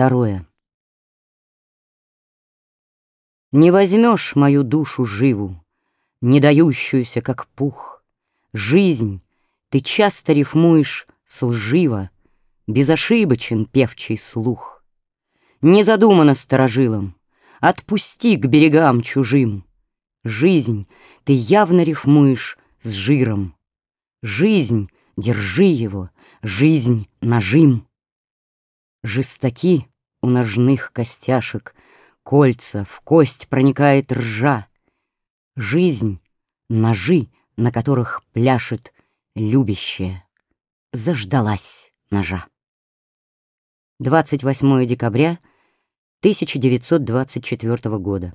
Второе. Не возьмешь мою душу живу, Не дающуюся, как пух. Жизнь ты часто рифмуешь с лживо, Безошибочен певчий слух. Не задумано сторожилом, Отпусти к берегам чужим. Жизнь ты явно рифмуешь с жиром. Жизнь, держи его, жизнь нажим. Жестоки у ножных костяшек, Кольца, в кость проникает ржа. Жизнь — ножи, на которых пляшет любящая. Заждалась ножа. 28 декабря 1924 года.